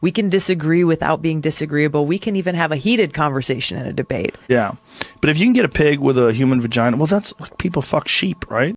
we can disagree without being disagreeable. We can even have a heated conversation in a debate. Yeah. But if you can get a pig with a human vagina, well, that's like people fuck sheep, right?